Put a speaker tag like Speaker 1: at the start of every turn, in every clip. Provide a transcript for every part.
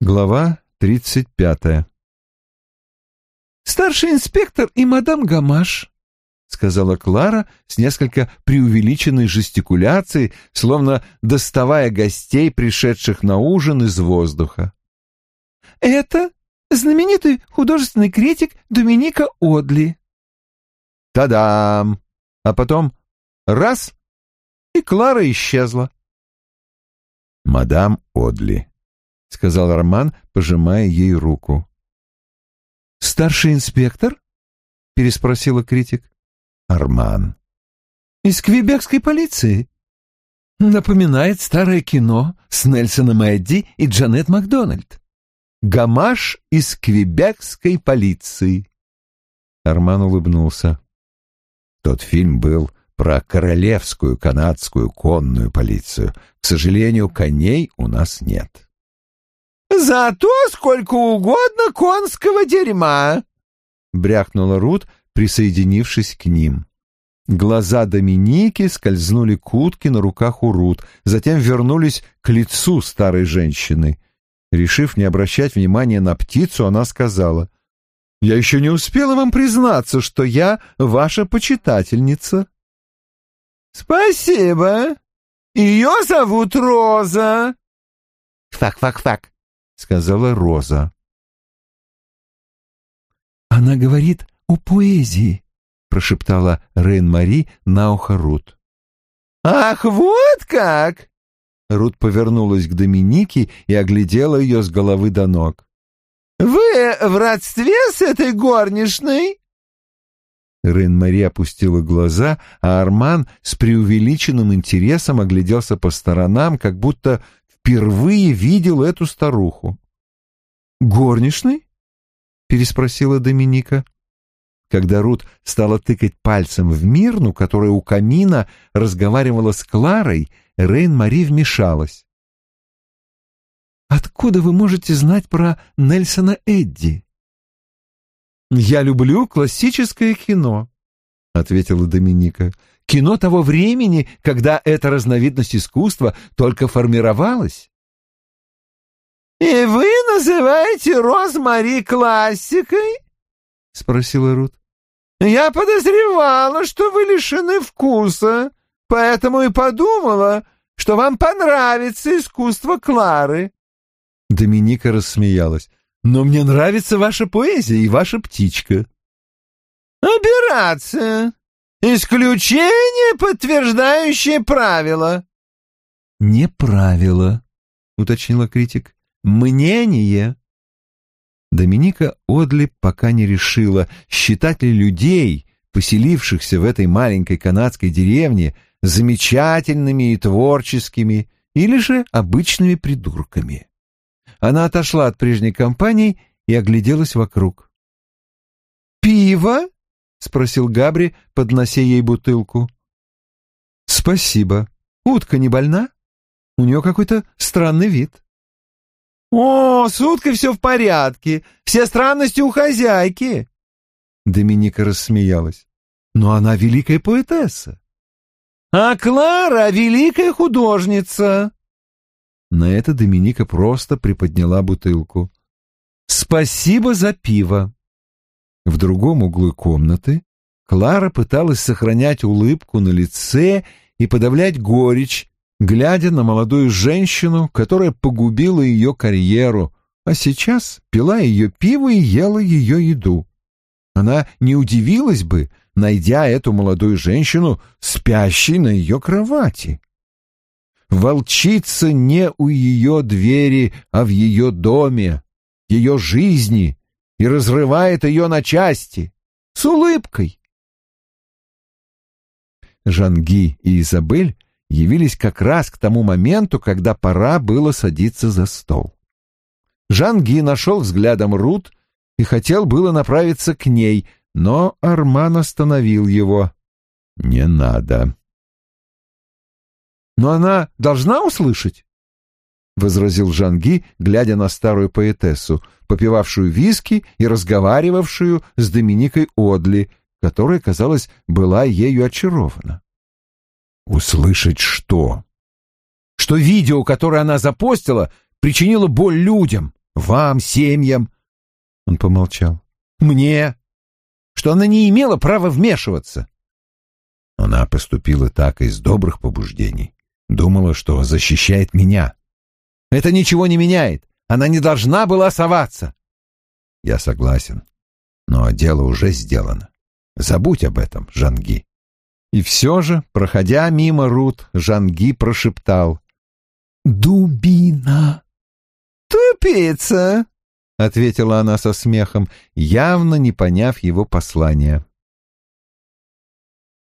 Speaker 1: Глава тридцать пятая
Speaker 2: «Старший инспектор и мадам Гамаш», — сказала Клара с несколько преувеличенной жестикуляцией, словно доставая гостей, пришедших на ужин из воздуха. «Это знаменитый художественный критик Доминика Одли».
Speaker 1: «Та-дам!» А потом раз — и Клара исчезла. «Мадам Одли», — сказал Роман, пожимая ей руку.
Speaker 2: «Старший инспектор?» — переспросила критик.
Speaker 1: «Арман».
Speaker 2: «Из квебекской полиции?» Напоминает старое кино с Нельсоном Эдди и Джанет Макдональд.
Speaker 1: «Гамаш из квебекской полиции». Арман улыбнулся. Тот фильм был про королевскую канадскую конную полицию. К сожалению, коней у нас нет.
Speaker 3: «Зато сколько угодно конского дерьма!»
Speaker 1: — брякнула Рут, присоединившись к ним. Глаза Доминики скользнули к утке на руках у Рут, затем вернулись к лицу старой женщины. Решив не обращать внимания на птицу, она сказала, «Я еще не успела вам признаться, что я ваша почитательница».
Speaker 3: «Спасибо. Ее зовут Роза».
Speaker 1: «Fuck-fuck-fuck», — сказала Роза.
Speaker 2: «Она говорит о поэзии», — прошептала Рейн-Мари на ухо Рут.
Speaker 3: «Ах, вот как!»
Speaker 1: Рут повернулась к Доминике и оглядела ее с головы до ног.
Speaker 3: «Вы в родстве с этой горничной?»
Speaker 1: Рейн-Мари опустила глаза, а Арман с преувеличенным интересом огляделся по сторонам, как будто впервые видел эту старуху.
Speaker 2: «Горничной?» — переспросила Доминика.
Speaker 1: Когда Рут стала тыкать пальцем в Мирну, которая у камина разговаривала с Кларой, Рейн-Мари вмешалась.
Speaker 2: «Откуда вы можете знать про Нельсона Эдди?»
Speaker 1: «Я люблю классическое кино», — ответила Доминика. «Кино того времени, когда эта разновидность искусства только формировалась».
Speaker 3: «И вы называете Розмари классикой?» — спросила Рут. «Я подозревала, что вы лишены вкуса, поэтому и подумала, что вам понравится искусство Клары».
Speaker 1: Доминика рассмеялась. «Но мне нравится ваша поэзия и ваша птичка».
Speaker 3: «Операция! Исключение, подтверждающее правило».
Speaker 2: «Не правило», — уточнила критик. «Мнение».
Speaker 1: Доминика Одли пока не решила, считать ли людей, поселившихся в этой маленькой канадской деревне, замечательными и творческими, или же обычными придурками. Она отошла от прежней компании и огляделась вокруг.
Speaker 3: «Пиво?» — спросил
Speaker 1: Габри, поднося ей бутылку. «Спасибо. Утка не больна? У нее какой-то странный вид».
Speaker 3: «О, с уткой все в порядке. Все странности у хозяйки».
Speaker 1: Доминика рассмеялась. «Но она великая поэтесса».
Speaker 3: «А Клара — великая художница».
Speaker 1: На это Доминика просто приподняла бутылку. «Спасибо за пиво». В другом углу комнаты Клара пыталась сохранять улыбку на лице и подавлять горечь, глядя на молодую женщину, которая погубила ее карьеру, а сейчас пила ее пиво и ела ее еду. Она не удивилась бы, найдя эту молодую женщину спящей на ее кровати. Волчица не у ее двери, а в ее доме, ее жизни, и разрывает ее на части с улыбкой. Жанги и Изабель явились как раз к тому моменту, когда пора было садиться за стол. Жанги нашел взглядом Рут и хотел было направиться к ней, но Арман остановил его. «Не надо». «Но она должна услышать?» — возразил Жанги, глядя на старую поэтессу, попивавшую виски и разговаривавшую с Доминикой Одли, которая, казалось, была ею очарована. «Услышать что?» «Что видео, которое она запостила, причинило боль людям,
Speaker 3: вам, семьям. Он помолчал. Мне, что она не имела права вмешиваться. Она поступила так из добрых побуждений. Думала, что защищает меня. Это ничего не меняет. Она не должна была соваться. Я согласен. Но дело уже сделано. Забудь об этом, Жанги. И все же, проходя мимо Рут, Жанги прошептал. «Дубина!» «Тупица!» — ответила она со смехом, явно не поняв его послания.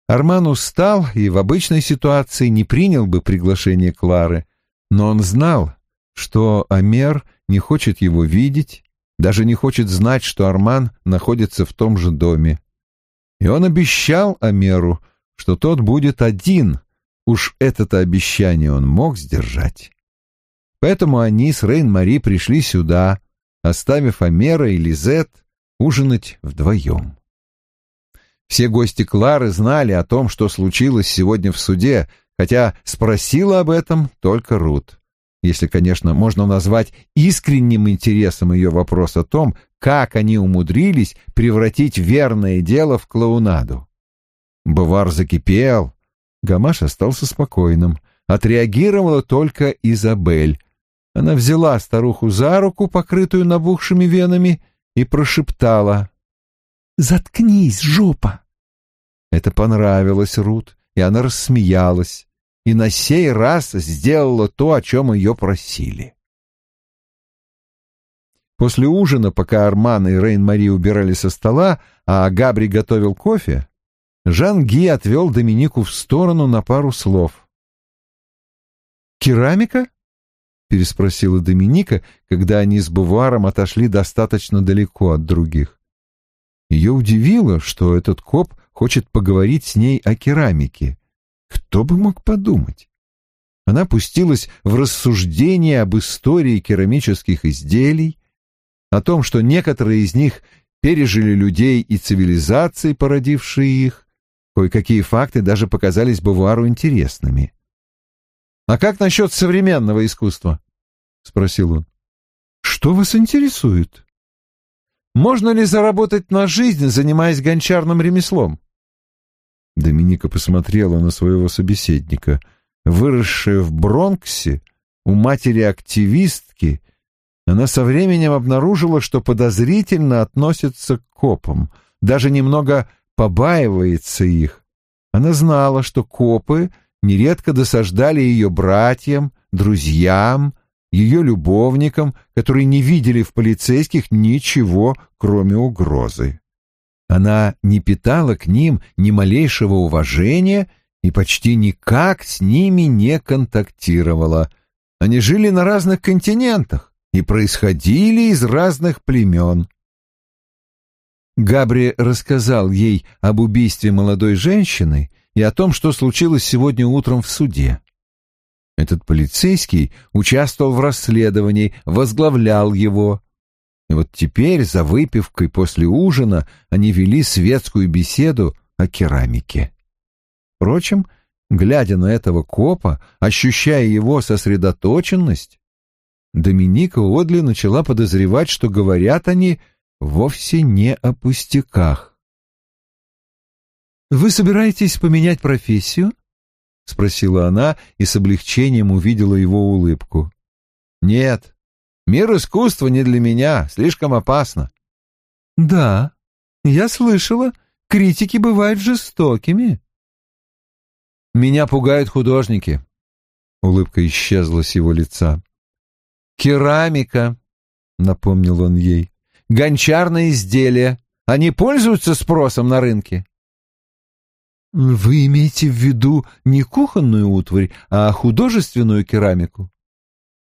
Speaker 3: Арман устал и в обычной ситуации не принял бы приглашение Клары, но он знал, что Амер не хочет его видеть, даже не хочет знать, что Арман находится в том же доме. И он обещал Амеру, что тот будет один, уж это-то обещание он мог сдержать. Поэтому они с Рейн-Мари пришли сюда, оставив Амера и Лизет ужинать вдвоем. Все гости Клары знали о том, что случилось сегодня в суде, хотя спросила об этом только Рут. Если, конечно, можно назвать искренним интересом ее вопрос о том, как они умудрились превратить верное дело в клоунаду. Бавар закипел. Гамаш остался спокойным. Отреагировала только Изабель. Она взяла старуху за руку, покрытую набухшими венами, и прошептала. «Заткнись, жопа!» Это понравилось Рут, и она рассмеялась, и на сей раз сделала то, о чем ее просили. После ужина, пока Арман и Рейн-Мари убирали со стола, а Габри готовил кофе, Жан-Ги отвел Доминику в сторону на пару слов. «Керамика?» — переспросила Доминика, когда они с Буваром отошли достаточно далеко от других. Ее удивило, что этот коп хочет поговорить с ней о керамике. Кто бы мог подумать? Она пустилась в рассуждение об истории керамических изделий, о том, что некоторые из них пережили людей и цивилизации, породившие их. Кое-какие факты даже показались Бавуару интересными. «А как насчет современного искусства?» — спросил он. «Что вас интересует?» «Можно ли заработать на жизнь, занимаясь гончарным ремеслом?» Доминика посмотрела на своего собеседника. Выросшая в Бронксе, у матери-активистки, она со временем обнаружила, что подозрительно относится к копам, даже немного побаивается их. Она знала, что копы нередко досаждали ее братьям, друзьям, ее любовникам, которые не видели в полицейских ничего, кроме угрозы. Она не питала к ним ни малейшего уважения и почти никак с ними не контактировала. Они жили на разных континентах и происходили из разных племен. Габри рассказал ей об убийстве молодой женщины и о том, что случилось сегодня утром в суде. Этот полицейский участвовал в расследовании, возглавлял его, и вот теперь за выпивкой после ужина они вели светскую беседу о керамике. Впрочем, глядя на этого копа, ощущая его сосредоточенность, Доминика Одли начала подозревать, что говорят они вовсе не о пустяках. «Вы собираетесь поменять профессию?» — спросила она и с облегчением увидела его улыбку. «Нет, Мир искусства не для меня, слишком опасно. Да, я слышала, критики бывают жестокими. Меня пугают художники. Улыбка исчезла с его лица. Керамика, напомнил он ей. Гончарные изделия. Они пользуются спросом на рынке. Вы имеете в виду не кухонную утварь, а художественную керамику?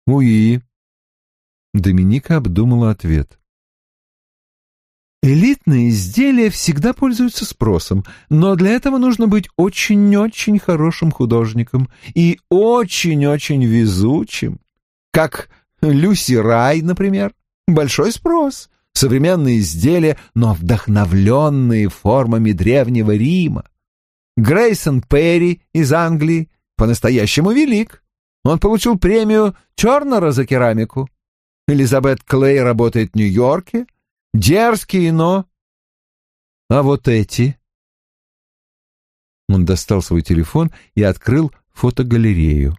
Speaker 3: Уи, Доминика обдумала ответ. Элитные изделия всегда пользуются спросом, но для этого нужно быть очень-очень хорошим художником и очень-очень везучим. Как Люси Рай, например. Большой спрос. Современные изделия, но вдохновленные формами древнего Рима. Грейсон Перри из Англии по-настоящему велик. Он получил премию Тернера за керамику.
Speaker 2: Элизабет Клей работает в Нью-Йорке. Дерзкие, но... А вот эти...
Speaker 1: Он достал свой телефон и открыл фотогалерею.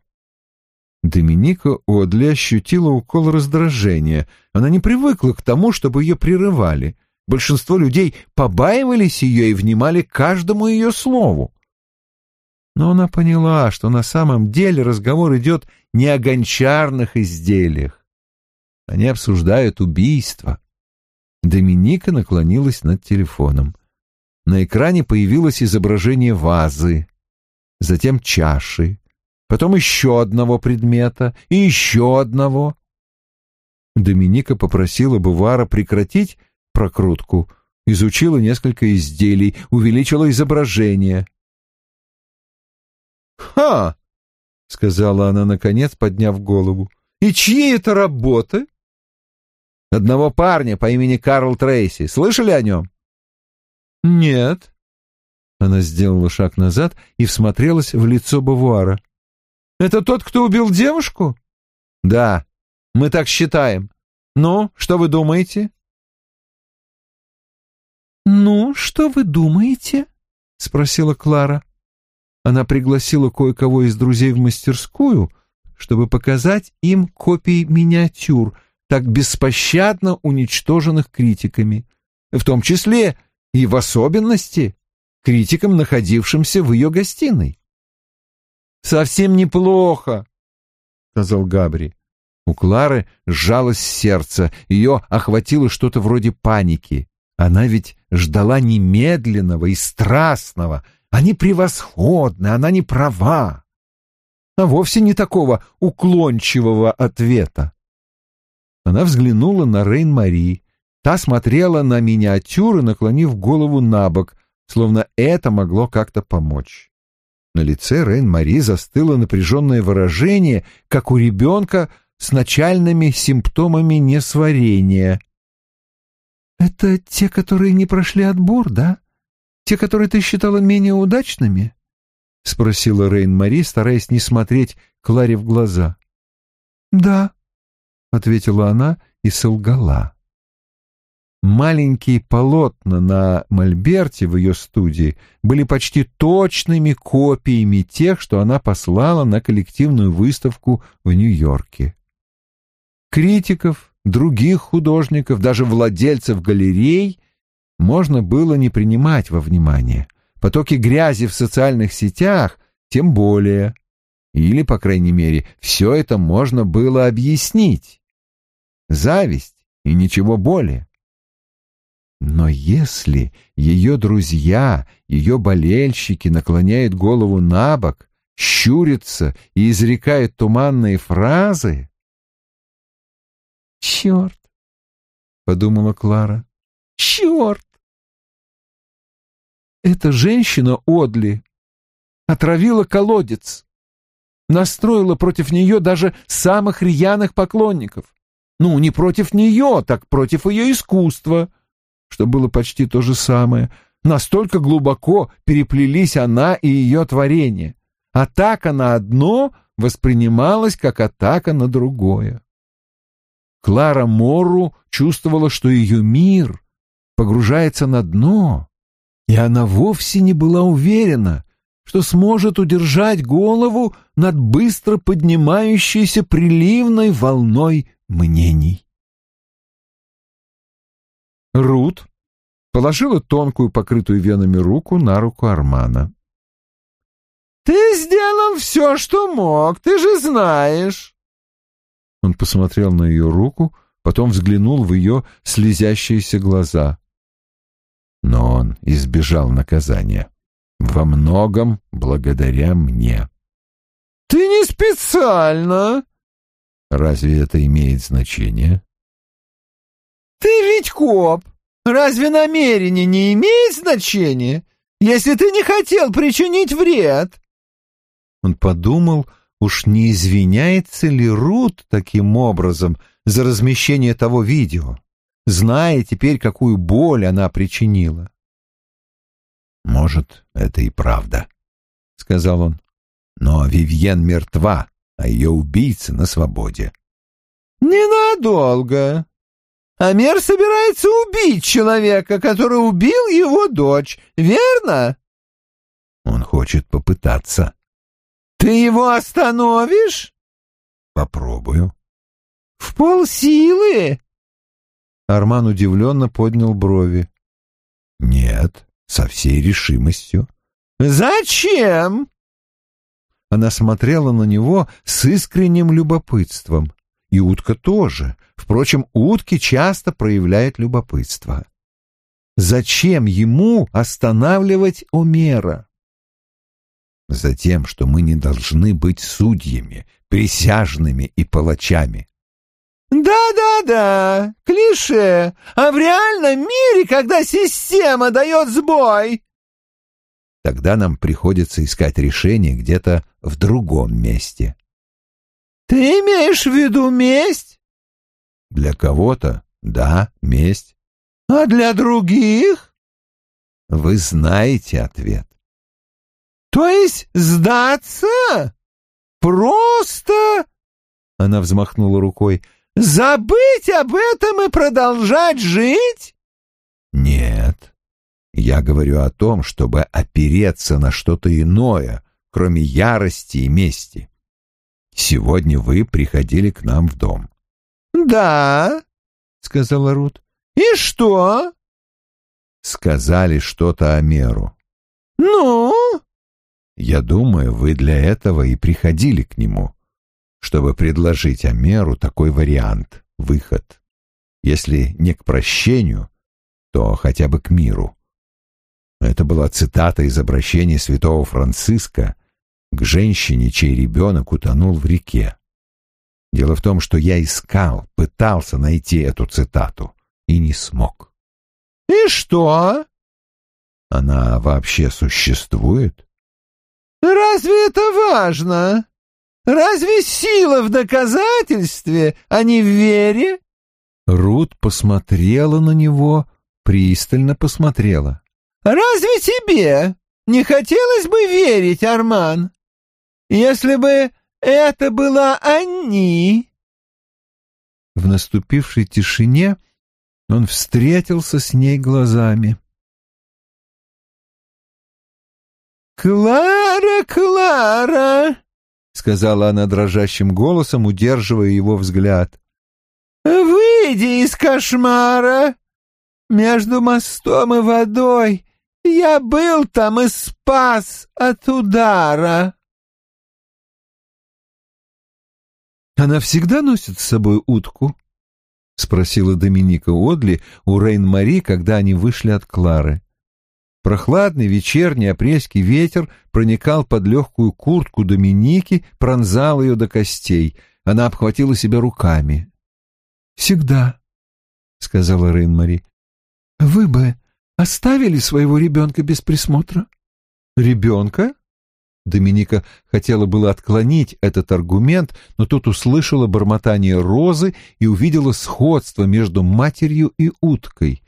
Speaker 1: Доминика Одли ощутила укол раздражения. Она не привыкла к тому, чтобы ее прерывали. Большинство людей побаивались ее и внимали каждому ее слову. Но она поняла, что на самом деле разговор идет не о гончарных изделиях. Они обсуждают убийство. Доминика наклонилась над телефоном. На экране появилось изображение вазы, затем чаши, потом еще одного предмета и еще одного. Доминика попросила Бувара прекратить прокрутку, изучила несколько изделий, увеличила изображение.
Speaker 2: «Ха!» — сказала она, наконец, подняв голову. «И чьи это работы?» «Одного парня по имени Карл Трейси. Слышали о нем?»
Speaker 1: «Нет». Она сделала шаг назад и всмотрелась в лицо Бавуара.
Speaker 2: «Это тот, кто убил девушку?» «Да, мы так считаем. Ну, что вы думаете?»
Speaker 3: «Ну, что вы думаете?» — спросила Клара. Она пригласила кое-кого из друзей в мастерскую, чтобы показать им копии миниатюр, так беспощадно уничтоженных критиками, в том числе и в особенности критикам, находившимся в ее гостиной.
Speaker 2: «Совсем неплохо», — сказал Габри.
Speaker 1: У Клары сжалось сердце, ее охватило что-то вроде паники. Она ведь ждала немедленного и страстного. Они превосходны, она не права. А вовсе не такого уклончивого ответа. Она взглянула на Рейн-Мари. Та смотрела на миниатюры, наклонив голову на бок, словно это могло как-то помочь. На лице Рейн-Мари застыло напряженное выражение, как у ребенка с начальными симптомами несварения.
Speaker 3: «Это те, которые не прошли отбор, да? Те, которые ты считала менее удачными?» — спросила Рейн-Мари, стараясь не смотреть Кларе в глаза. «Да», — ответила она и солгала.
Speaker 1: Маленькие полотна на мольберте в ее студии были почти точными копиями тех, что она послала на коллективную выставку в Нью-Йорке. Критиков, других художников, даже владельцев галерей можно было не принимать во внимание. Потоки грязи в социальных сетях тем более. Или, по крайней мере, все это можно было объяснить. Зависть и ничего более. Но если ее друзья, ее болельщики наклоняют голову на бок, щурятся и изрекают туманные фразы,
Speaker 3: «Черт!» — подумала Клара. «Черт!» Эта женщина, Одли, отравила колодец, настроила против нее даже самых рьяных поклонников. Ну, не против нее, так против ее искусства, что было почти то же самое. Настолько глубоко переплелись она и ее творение. Атака на одно воспринималась как атака на другое. Клара Морру чувствовала, что ее мир погружается на дно, и она вовсе не была уверена, что сможет удержать голову над быстро поднимающейся приливной волной мнений.
Speaker 1: Рут положила тонкую, покрытую венами руку на руку Армана.
Speaker 2: «Ты сделал все, что мог, ты же знаешь!»
Speaker 1: Он посмотрел на ее руку, потом взглянул в ее слезящиеся глаза. Но он избежал наказания. Во многом благодаря мне.
Speaker 2: «Ты не специально!»
Speaker 1: «Разве это имеет значение?»
Speaker 2: «Ты ведь коп! Разве намерение не имеет значения, если ты не хотел причинить вред?»
Speaker 1: Он подумал, Уж не извиняется ли Рут таким образом за размещение того видео, зная теперь, какую боль она причинила? «Может, это и правда», — сказал он. «Но Вивьен мертва, а ее убийца на свободе».
Speaker 2: «Ненадолго. Амер собирается убить человека, который убил его дочь, верно?»
Speaker 1: «Он хочет попытаться».
Speaker 2: «Ты его остановишь?»
Speaker 1: «Попробую».
Speaker 2: «В полсилы?»
Speaker 3: Арман удивленно поднял брови.
Speaker 1: «Нет, со всей решимостью».
Speaker 2: «Зачем?»
Speaker 3: Она смотрела на него с искренним любопытством. И утка тоже. Впрочем, утки часто проявляют любопытство. Зачем ему останавливать Омера?
Speaker 1: Затем, что мы не должны быть судьями, присяжными и палачами.
Speaker 2: «Да-да-да, клише. А в реальном мире, когда система дает сбой,
Speaker 1: Тогда нам приходится искать решение где-то в другом месте.
Speaker 2: Ты имеешь в виду месть?
Speaker 1: Для кого-то, да, месть.
Speaker 2: А для других?
Speaker 1: Вы знаете ответ.
Speaker 2: То есть сдаться? Просто...
Speaker 3: Она взмахнула рукой.
Speaker 2: Забыть об этом и продолжать жить?
Speaker 1: Нет. Я говорю о том, чтобы опереться на что-то иное, кроме ярости и мести. Сегодня вы приходили к нам в дом.
Speaker 2: Да, сказала Рут. И что?
Speaker 1: Сказали что-то о меру.
Speaker 2: Ну?
Speaker 1: Я думаю, вы для этого и приходили к нему, чтобы предложить Амеру такой вариант, выход. Если не к прощению, то хотя бы к миру. Это была цитата из обращения святого Франциска к женщине, чей ребенок утонул в реке. Дело в том, что я искал, пытался найти эту цитату и не смог.
Speaker 2: «И что?»
Speaker 1: «Она вообще существует?»
Speaker 2: «Разве это важно? Разве сила в доказательстве, а не в вере?»
Speaker 3: Рут посмотрела на него, пристально посмотрела.
Speaker 2: Разве тебе не хотелось бы верить, Арман? Если бы это была они...»
Speaker 3: В наступившей тишине он встретился с ней глазами.
Speaker 2: «Клара, Клара!» — сказала она дрожащим голосом, удерживая его взгляд. «Выйди из кошмара! Между мостом и водой я был там и спас от удара.
Speaker 3: Она всегда носит с собой утку? — спросила Доминика Одли у Рейн-Мари, когда они вышли от Клары. Прохладный вечерний апрельский ветер проникал под легкую куртку Доминики, пронзал ее до костей. Она обхватила себя руками. — Всегда, — сказала Рейн-Мари. — Вы бы оставили своего ребенка без присмотра? Ребенка? Доминика хотела было отклонить этот аргумент, но тут услышала бормотание розы и увидела сходство между матерью и уткой.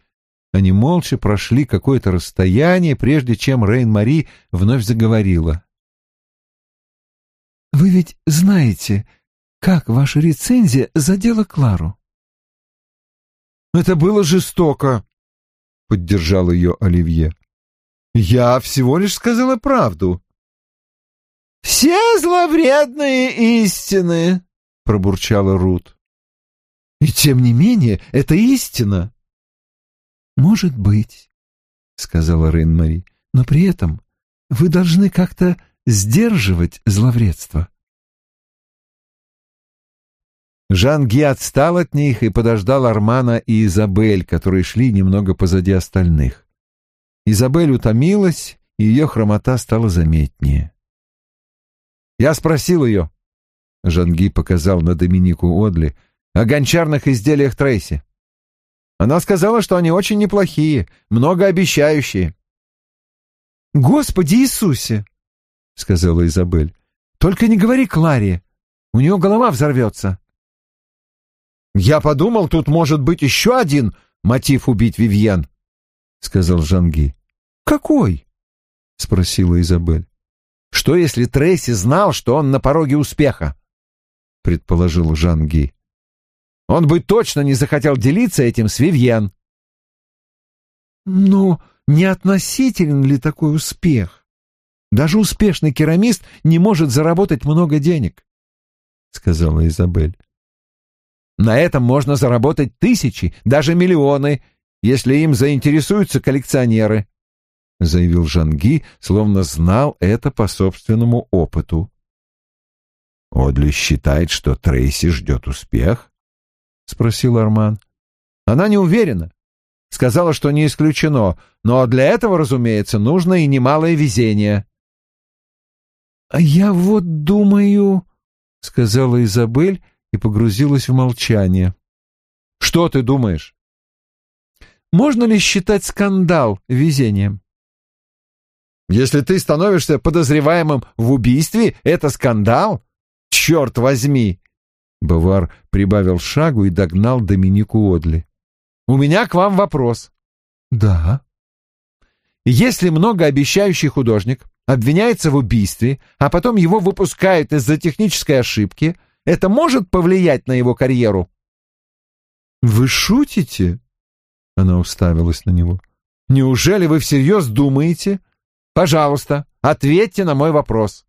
Speaker 3: Они молча прошли какое-то расстояние, прежде чем Рейн-Мари вновь заговорила. «Вы ведь знаете, как ваша рецензия задела Клару?» «Это было жестоко», — поддержал ее Оливье. «Я всего лишь сказала правду».
Speaker 2: «Все зловредные истины», — пробурчала Рут.
Speaker 3: «И тем не менее, это истина». «Может быть», — сказала Рейн-Мари, — «но при этом вы должны как-то сдерживать зловредство». Жан-Ги отстал от них и подождал Армана и Изабель, которые шли немного позади остальных. Изабель утомилась, и ее хромота стала заметнее. «Я спросил ее», — Жанги показал на Доминику Одли, — «о гончарных изделиях Трейси. Она сказала, что они очень неплохие, многообещающие». «Господи Иисусе!» — сказала Изабель. «Только не говори Кларе, у нее голова взорвется». «Я подумал, тут может быть еще один мотив убить Вивьен», — сказал Жанги. «Какой?» — спросила Изабель. «Что, если Трейси знал, что он на пороге успеха?» — предположил Жанги.
Speaker 2: Он бы точно не захотел делиться этим с Вивьен.
Speaker 1: Но не относителен ли такой успех? Даже успешный керамист не может заработать много денег, — сказала Изабель.
Speaker 2: На этом можно заработать тысячи, даже миллионы, если им заинтересуются коллекционеры, — заявил Жанги, словно знал это по собственному опыту. «Одли считает, что Трейси ждет успех?» — спросил Арман. «Она не уверена. Сказала, что не исключено, но для этого, разумеется, нужно и немалое везение».
Speaker 1: «А я вот думаю...» — сказала Изабель и погрузилась в молчание.
Speaker 2: «Что ты думаешь?»
Speaker 1: «Можно ли считать скандал везением?»
Speaker 2: «Если ты становишься подозреваемым в убийстве, это скандал? Черт возьми!»
Speaker 1: Бавар прибавил шагу и догнал Доминику Одли.
Speaker 2: «У меня к вам вопрос».
Speaker 1: «Да».
Speaker 2: «Если многообещающий художник обвиняется в убийстве, а потом его выпускают из-за технической ошибки, это может повлиять на его карьеру?
Speaker 1: Вы шутите? Она уставилась на него.
Speaker 2: Неужели вы всерьез думаете? Пожалуйста, ответьте на мой вопрос.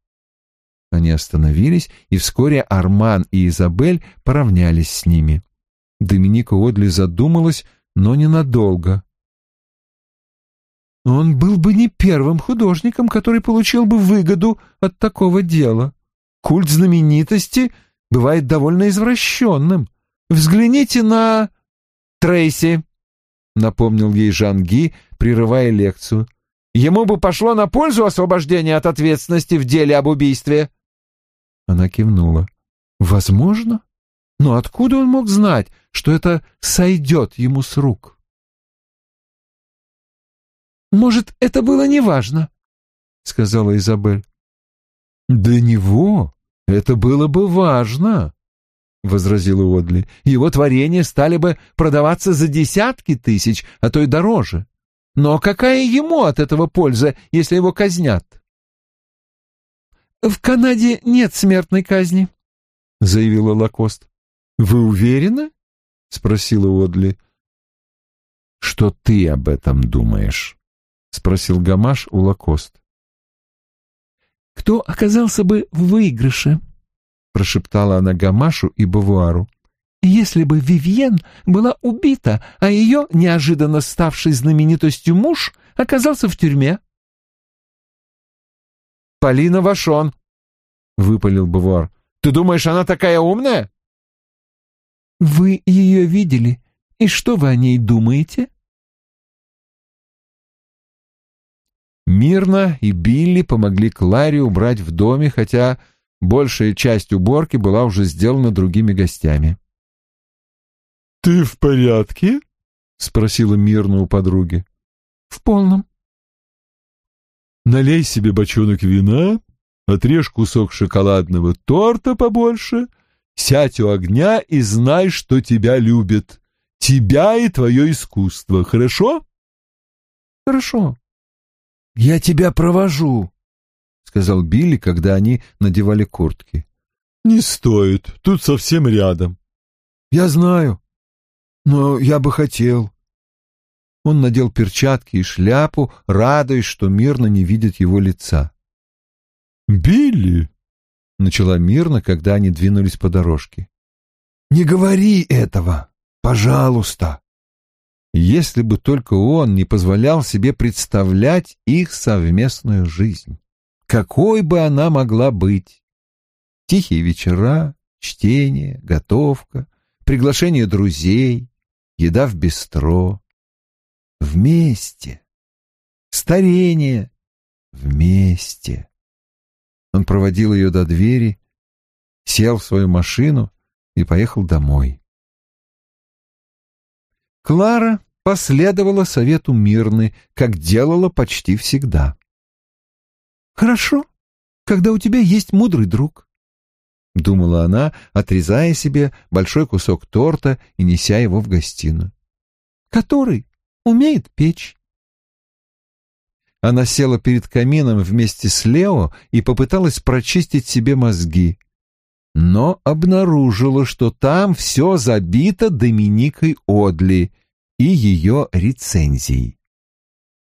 Speaker 1: Они остановились, и вскоре Арман и Изабель поравнялись с ними. Доминика Одли задумалась, но ненадолго. Он был бы не первым художником, который получил бы выгоду от такого дела. Культ знаменитости бывает довольно извращенным. Взгляните на
Speaker 2: Трейси, напомнил ей Жанги, прерывая лекцию. Ему бы пошло на пользу освобождение от ответственности в деле об убийстве.
Speaker 1: Она кивнула. Возможно. Но откуда он мог знать, что это сойдет ему с рук? Может, это было неважно, сказала Изабель. Для него «Это было бы важно», — возразила Одли. «Его творения стали бы продаваться за десятки тысяч, а то и дороже. Но какая ему от этого польза, если его казнят?» «В Канаде нет смертной казни», — заявила Лакост. «Вы уверены?» — спросила Одли.
Speaker 3: «Что ты об этом думаешь?» — спросил Гамаш у Лакост
Speaker 1: кто оказался бы в выигрыше, — прошептала она Гамашу и Бавуару. Если бы Вивьен была убита, а ее, неожиданно ставший знаменитостью муж, оказался в тюрьме.
Speaker 2: «Полина Вашон», — выпалил Бавуар. «Ты думаешь, она такая умная?»
Speaker 1: «Вы ее видели, и что вы о ней думаете?»
Speaker 2: Мирно и Билли помогли Кларе убрать в доме, хотя большая часть уборки была уже сделана другими гостями.
Speaker 3: «Ты в порядке?» — спросила Мирна у подруги.
Speaker 1: «В полном».
Speaker 3: «Налей себе бочонок вина, отрежь кусок шоколадного торта побольше, сядь у огня и знай, что тебя любят. Тебя и твое искусство, хорошо?»
Speaker 1: «Хорошо»,
Speaker 2: «Я тебя провожу», — сказал Билли, когда они надевали куртки.
Speaker 3: «Не стоит, тут совсем рядом».
Speaker 2: «Я знаю, но я бы хотел».
Speaker 1: Он надел перчатки и шляпу, радуясь, что мирно не видит его лица.
Speaker 3: «Билли!»
Speaker 1: — начала мирно, когда они двинулись по дорожке.
Speaker 2: «Не говори этого, пожалуйста!»
Speaker 1: Если бы только он не позволял себе представлять их совместную жизнь. Какой бы она могла быть? Тихие вечера, чтение, готовка, приглашение друзей, еда в бистро. Вместе. Старение. Вместе. Он проводил ее до двери, сел в свою машину и поехал домой. Клара последовала совету Мирны, как делала почти всегда. «Хорошо, когда у тебя есть мудрый друг», — думала она, отрезая себе большой кусок торта и неся его в гостиную, — «который умеет печь». Она села перед камином вместе с Лео и попыталась прочистить себе мозги. но обнаружила, что там все забито Доминикой Одли и ее рецензией.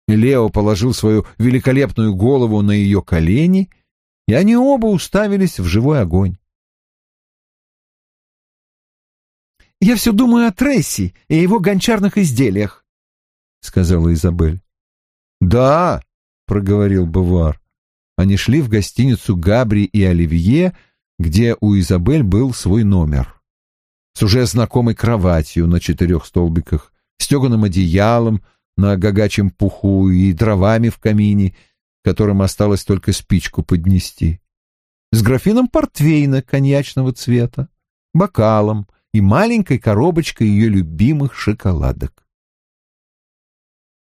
Speaker 1: Лео положил свою великолепную голову на ее колени, и они оба уставились в живой огонь. «Я все думаю о Тресси и его гончарных изделиях», — сказала Изабель. «Да», — проговорил Бавуар. Они шли в гостиницу Габри и Оливье, где у Изабель был свой номер. С уже знакомой кроватью на четырех столбиках, стеганым одеялом на гагачем пуху и дровами в камине, которым осталось только спичку поднести, с графином портвейна коньячного цвета, бокалом и маленькой коробочкой ее любимых шоколадок.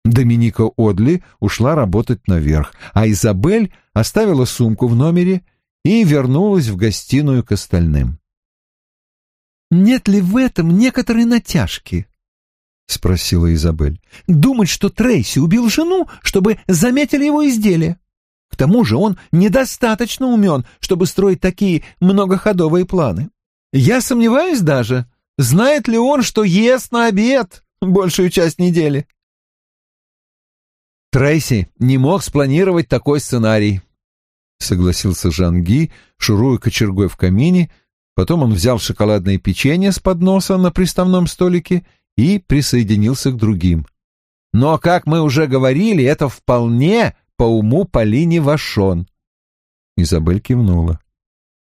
Speaker 1: Доминика Одли ушла работать наверх, а Изабель оставила сумку в номере и вернулась в гостиную к остальным. «Нет ли в этом некоторой натяжки?» — спросила Изабель. «Думать, что Трейси убил жену, чтобы заметили его изделие. К тому же он недостаточно умен, чтобы строить такие многоходовые планы. Я сомневаюсь даже, знает ли он, что ест на обед большую часть недели». Трейси не мог спланировать такой сценарий, — согласился Жанги, шуруя кочергой в камине. Потом он взял шоколадное печенье с подноса на приставном столике и присоединился к другим. Но, как мы уже говорили, это вполне по уму Полине Вашон. Изабель кивнула.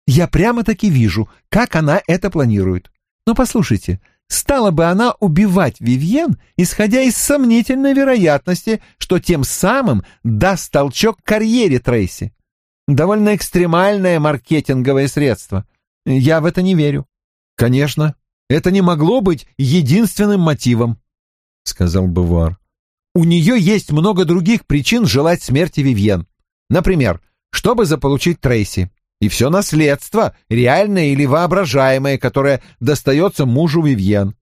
Speaker 1: Я прямо-таки вижу, как она это планирует. Но послушайте, стала бы она убивать Вивьен, исходя из сомнительной вероятности, что тем самым даст толчок карьере Трейси. Довольно экстремальное маркетинговое средство. Я в это не верю. Конечно, это не могло быть единственным мотивом, сказал Бавуар. У нее есть много других причин желать смерти Вивьен. Например, чтобы заполучить Трейси. И все наследство, реальное или воображаемое, которое достается мужу Вивьен.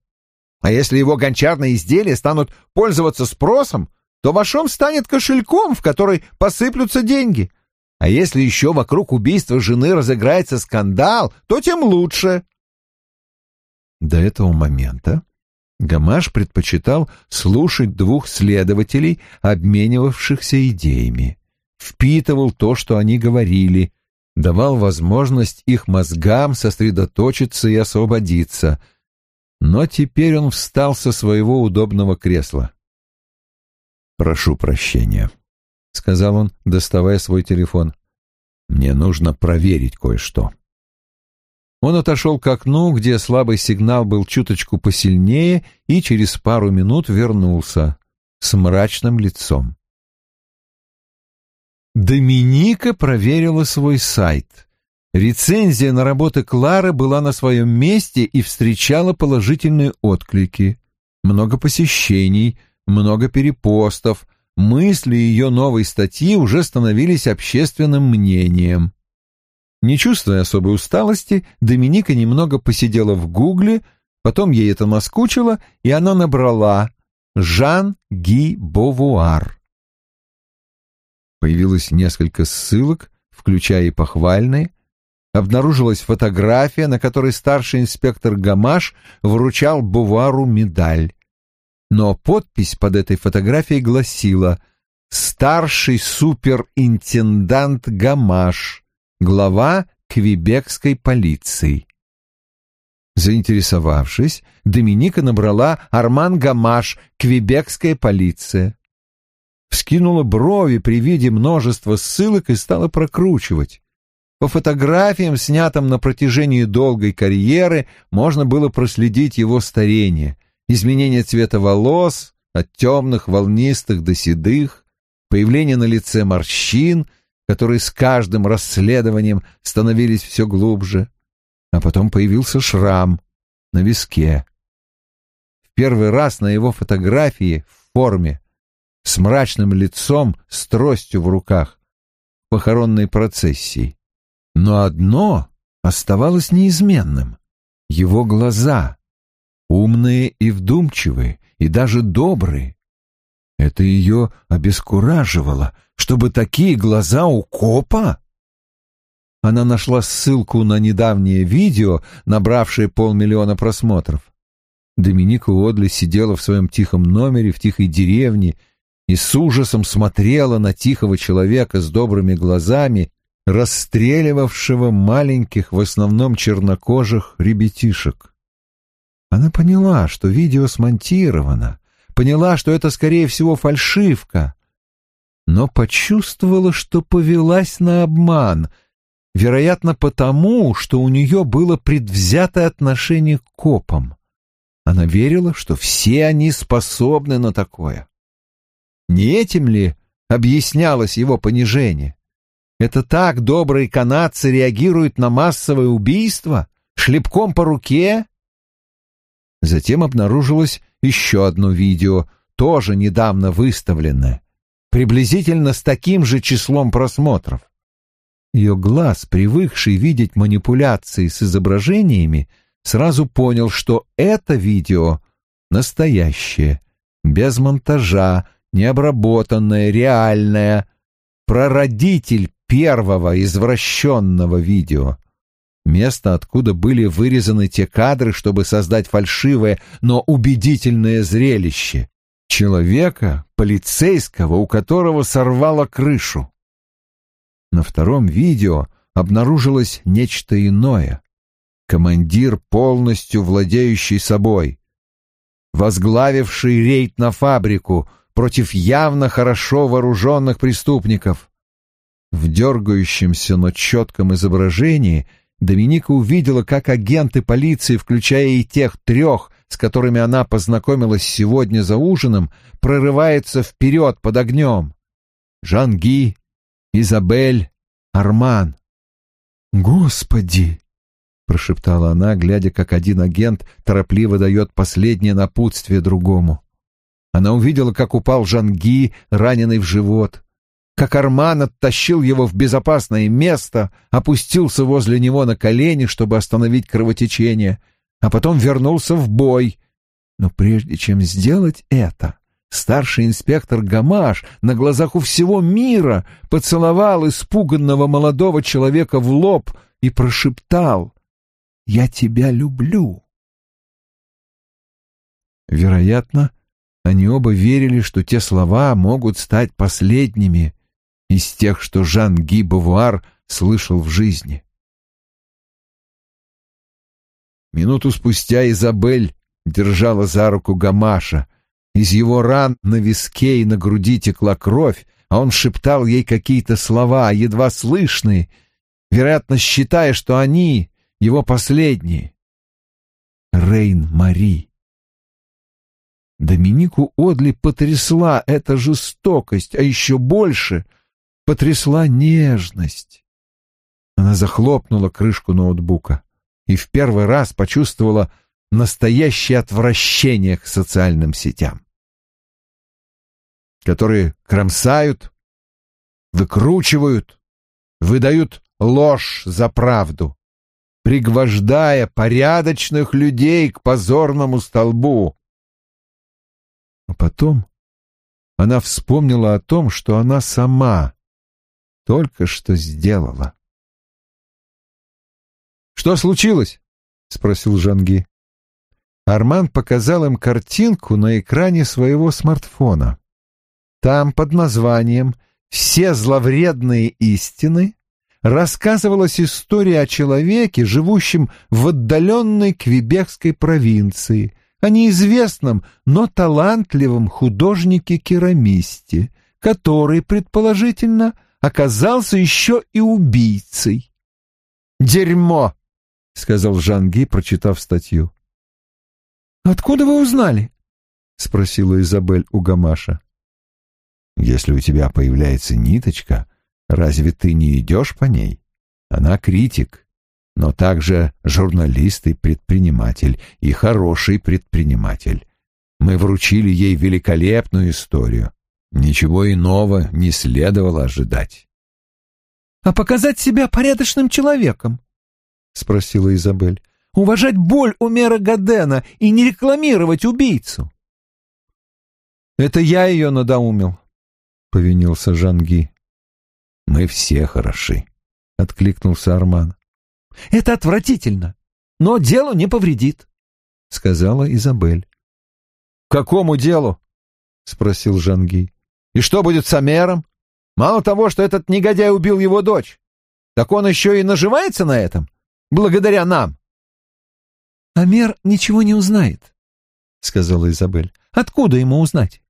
Speaker 1: А если его гончарные изделия станут пользоваться спросом, то Вашом станет кошельком, в который посыплются деньги. А если еще вокруг убийства жены разыграется скандал, то тем лучше. До этого момента Гамаш предпочитал слушать двух следователей, обменивавшихся идеями. Впитывал то, что они говорили, давал возможность их мозгам сосредоточиться и освободиться. Но теперь он встал со своего удобного кресла. «Прошу прощения», — сказал он, доставая свой телефон. «Мне нужно проверить кое-что». Он отошел к окну, где слабый сигнал был чуточку посильнее, и через пару минут вернулся с мрачным лицом. Доминика проверила свой сайт. Рецензия на работы Клары была на своем месте и встречала положительные отклики. Много посещений, много перепостов, мысли ее новой статьи уже становились общественным мнением. Не чувствуя особой усталости, Доминика немного посидела в гугле, потом ей это наскучило, и она набрала «Жан Ги Бовуар». Появилось несколько ссылок, включая и похвальные. Обнаружилась фотография, на которой старший инспектор Гамаш вручал Бувару медаль. Но подпись под этой фотографией гласила «Старший суперинтендант Гамаш, глава квебекской полиции». Заинтересовавшись, Доминика набрала «Арман Гамаш, квебекская полиция». Вскинула брови при виде множества ссылок и стала прокручивать. По фотографиям, снятым на протяжении долгой карьеры, можно было проследить его старение — изменение цвета волос от темных, волнистых до седых, появление на лице морщин, которые с каждым расследованием становились все глубже, а потом появился шрам на виске. В первый раз на его фотографии в форме, с мрачным лицом, с тростью в руках, в похоронной процессии. Но одно оставалось неизменным — его глаза, умные и вдумчивые, и даже добрые. Это ее обескураживало, чтобы такие глаза у копа. она нашла ссылку на недавнее видео, набравшее полмиллиона просмотров. Доминика Одли сидела в своем тихом номере в тихой деревне и с ужасом смотрела на тихого человека с добрыми глазами, расстреливавшего маленьких, в основном чернокожих, ребятишек. Она поняла, что видео смонтировано, поняла, что это, скорее всего, фальшивка, но почувствовала, что повелась на обман, вероятно, потому, что у нее было предвзятое отношение к копам. Она верила, что все они способны на такое. Не этим ли объяснялось его понижение? Это так добрые канадцы реагируют на массовое убийство? Шлепком по руке? Затем обнаружилось еще одно видео, тоже недавно выставленное, приблизительно с таким же числом просмотров. Ее глаз, привыкший видеть манипуляции с изображениями, сразу понял, что это видео настоящее, без монтажа, необработанное, реальное, прародитель первого извращенного видео. Место, откуда были вырезаны те кадры, чтобы создать фальшивое, но убедительное зрелище. Человека, полицейского, у которого сорвало крышу. На втором видео обнаружилось нечто иное. Командир, полностью владеющий собой, возглавивший рейд на фабрику против явно хорошо вооруженных преступников. В дергающемся, но четком изображении Доминика увидела, как агенты полиции, включая и тех трех, с которыми она познакомилась сегодня за ужином, прорывается вперед под огнем. Жанги, Изабель, Арман. «Господи!» — прошептала она, глядя, как один агент торопливо дает последнее напутствие другому. Она увидела, как упал Жанги, раненый в живот, как Арман оттащил его в безопасное место, опустился возле него на колени, чтобы остановить кровотечение, а потом вернулся в бой. Но прежде чем сделать это, старший инспектор Гамаш на глазах у всего мира поцеловал испуганного молодого человека в лоб и прошептал «Я тебя люблю». Вероятно, они оба верили, что те слова могут стать последними из тех, что Жан-Ги Бавуар слышал в жизни. Минуту спустя Изабель держала за руку Гамаша. Из его ран на виске и на груди текла кровь, а он шептал ей какие-то слова, едва слышные, вероятно, считая, что они его последние. Рейн-Мари. Доминику Одли потрясла эта жестокость, а еще больше потрясла нежность. Она захлопнула крышку ноутбука и в первый раз почувствовала настоящее отвращение к социальным сетям, которые кромсают, выкручивают, выдают ложь за правду, пригвождая порядочных людей к позорному столбу. А потом она вспомнила о том, что она сама только что сделала. «Что случилось?» — спросил Жанги. Арман показал им картинку на экране своего смартфона. Там под названием «Все зловредные истины» рассказывалась история о человеке, живущем в отдаленной квебекской провинции, о неизвестном, но талантливом художнике-керамисте, который, предположительно, оказался еще и убийцей. «Дерьмо!» — сказал Жанги, прочитав статью. «Откуда вы узнали?» — спросила Изабель у Гамаша. «Если у тебя появляется ниточка, разве ты не идешь по ней? Она критик, но также журналист и предприниматель, и хороший предприниматель. Мы вручили ей великолепную историю. Ничего иного не следовало ожидать. «А показать себя порядочным человеком?» — спросила Изабель. «Уважать боль у Мера Гадена и не рекламировать убийцу». «Это я ее надоумил», — повинился Жанги. «Мы все хороши», —
Speaker 2: откликнулся Арман.
Speaker 1: «Это отвратительно, но делу не повредит», — сказала Изабель.
Speaker 2: «Какому делу?» — спросил Жанги. «И что будет с Амером? Мало того, что этот негодяй убил его дочь, так он еще и наживается на этом, благодаря нам».
Speaker 1: «Амер ничего не узнает», — сказала Изабель. «Откуда ему узнать?»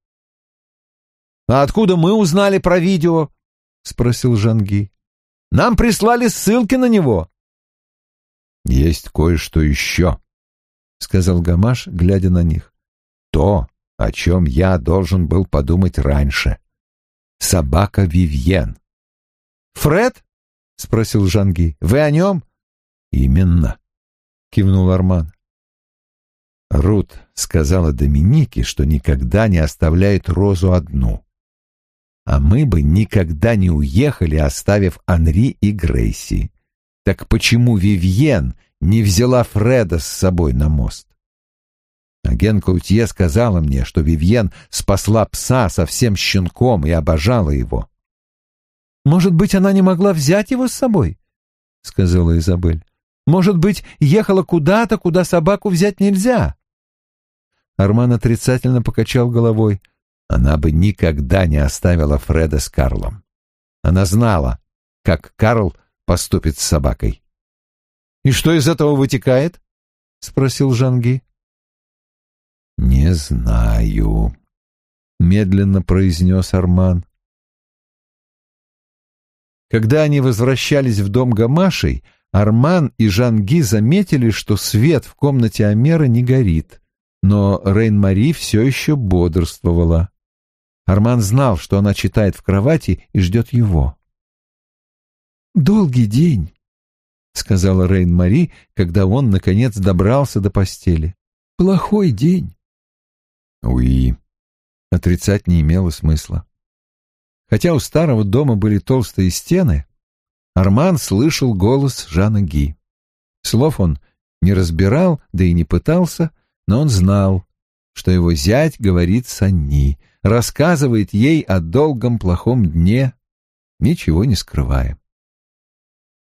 Speaker 2: «А откуда мы узнали про видео?» — спросил Жанги. «Нам прислали ссылки на него».
Speaker 3: «Есть кое-что еще», — сказал Гамаш, глядя на них. «То, о чем я должен был подумать раньше. Собака Вивьен».
Speaker 2: «Фред?» — спросил Жанги. «Вы о нем?»
Speaker 3: «Именно», — кивнул Арман. Рут сказала Доминике, что никогда не оставляет Розу одну. А мы бы никогда не уехали, оставив Анри и Грейси. Так почему Вивьен не взяла Фреда с собой на мост? Агент Каутье сказала мне, что Вивьен спасла пса со всем щенком и обожала его.
Speaker 1: «Может быть, она не могла взять его с собой?» — сказала Изабель. «Может быть, ехала куда-то, куда собаку взять нельзя?»
Speaker 2: Арман отрицательно покачал головой.
Speaker 3: Она бы никогда не оставила Фреда с Карлом. Она знала, как Карл поступит с собакой.
Speaker 2: «И что из этого вытекает?» — спросил Жанги.
Speaker 3: «Не знаю», — медленно произнес Арман.
Speaker 2: Когда они возвращались в дом Гамашей, Арман и Жанги заметили, что свет в комнате Амера не горит, но Рейн-Мари все еще бодрствовала. Арман знал, что она читает в кровати и ждет его.
Speaker 1: «Долгий день», — сказала Рейн-Мари, когда он, наконец, добрался до постели. «Плохой день».
Speaker 3: «Уи», — отрицать не имело смысла.
Speaker 2: Хотя у старого дома были толстые стены, Арман слышал голос Жана Ги. Слов он не разбирал, да и не пытался, но он знал, что его зять говорит с Анни, рассказывает ей о долгом плохом дне, ничего не скрывая.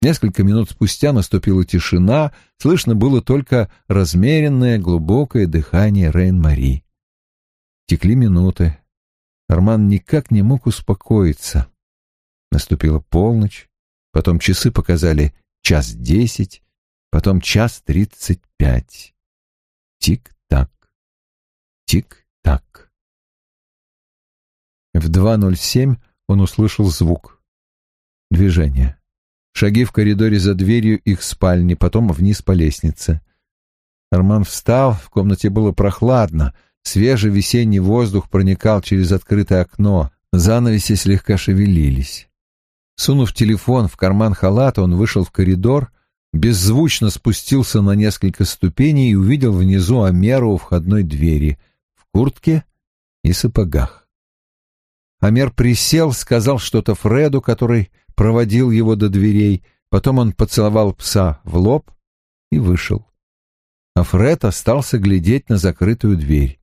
Speaker 2: Несколько минут спустя наступила тишина, слышно было только размеренное глубокое дыхание Рейн-Мари. Текли минуты, Арман никак не мог успокоиться. Наступила полночь, потом часы показали час десять, потом час тридцать пять. Тик-так, тик-так. В 2.07 он услышал звук. Движение. Шаги в коридоре за дверью их спальни, потом вниз по лестнице. Арман встал, в комнате было прохладно, Свежий весенний воздух проникал через открытое окно, занавеси слегка шевелились. Сунув телефон в карман халата, он вышел в коридор, беззвучно спустился на несколько ступеней и увидел внизу Амеру у входной двери, в куртке и сапогах. Амер присел, сказал что-то Фреду, который проводил его до дверей, потом он поцеловал пса в лоб и вышел. А Фред остался глядеть на закрытую дверь.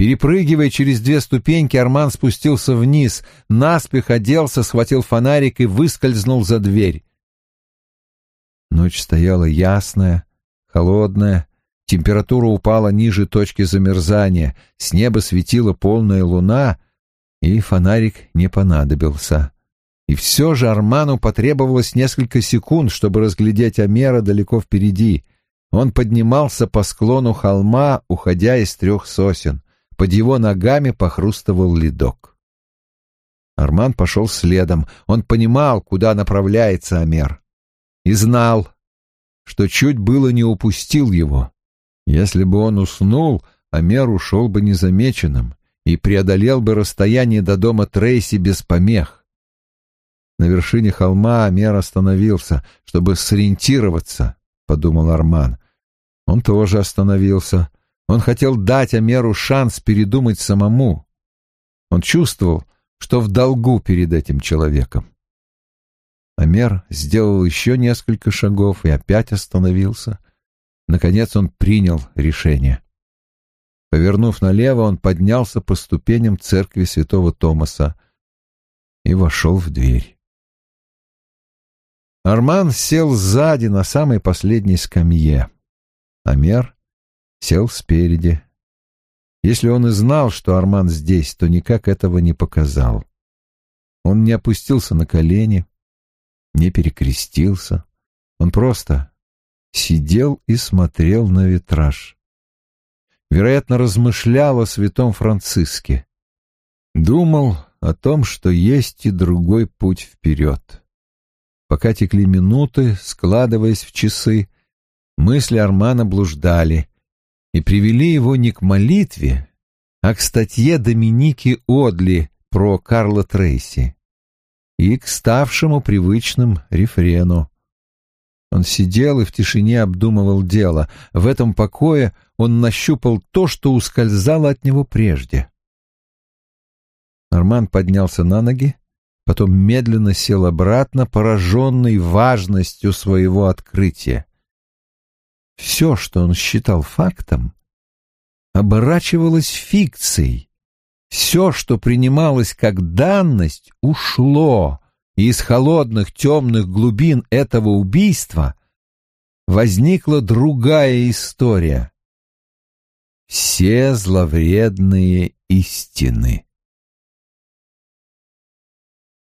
Speaker 2: Перепрыгивая через две ступеньки, Арман спустился вниз, наспех оделся, схватил фонарик и выскользнул за дверь. Ночь стояла ясная, холодная, температура упала ниже точки замерзания, с неба светила полная луна, и фонарик не понадобился. И все же Арману потребовалось несколько секунд, чтобы разглядеть Амера далеко впереди. Он поднимался по склону холма, уходя из трех сосен. Под его ногами похрустывал ледок. Арман пошел следом. Он понимал, куда направляется Амер. И знал, что чуть было не упустил его. Если бы он уснул, Амер ушел бы незамеченным и преодолел бы расстояние до дома Трейси без помех. На вершине холма Амер остановился, чтобы сориентироваться, — подумал Арман. Он тоже остановился, он хотел дать Амеру шанс передумать самому. Он чувствовал, что в долгу перед этим человеком. Амер сделал еще несколько шагов и опять остановился. Наконец он принял решение. Повернув налево, он поднялся по ступеням церкви святого Томаса и вошел в дверь.
Speaker 1: Арман сел сзади на самой последней скамье. Амер сел спереди. Если он и знал, что Арман здесь, то никак этого не показал. Он не опустился на колени, не перекрестился. Он просто сидел и смотрел на витраж. Вероятно, размышлял о святом Франциске. Думал о том, что есть и другой путь вперед. Пока текли минуты, складываясь в часы, мысли Армана блуждали и привели его не к молитве, а к статье Доминики Одли про Карла Трейси и к ставшему привычным рефрену. Он сидел и в тишине обдумывал дело. В этом покое он нащупал то, что ускользало от него прежде. Арман поднялся на ноги, потом медленно сел обратно, пораженный важностью своего открытия. Все, что он считал фактом, оборачивалось фикцией. Все, что принималось как данность, ушло, и из холодных темных глубин этого убийства возникла другая история. Все зловредные истины.